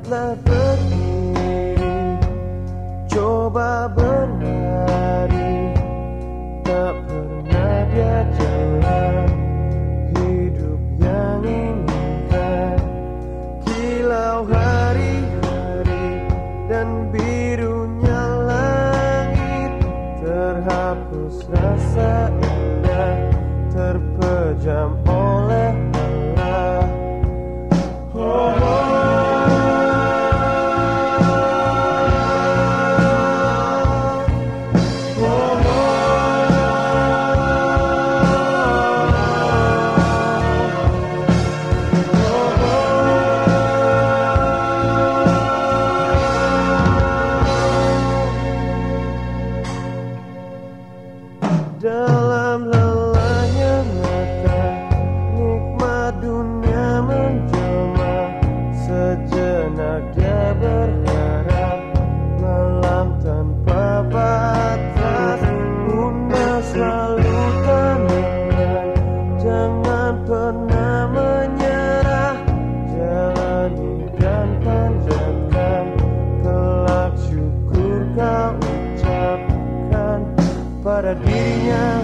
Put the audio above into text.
telah berdiri Coba berlari Tak Dia berharap Malam tanpa batas. Bunda selalu tenangkan Jangan pernah menyerah. Jalani dan panjatkan Kelak syukur kau ucapkan. Pada dirinya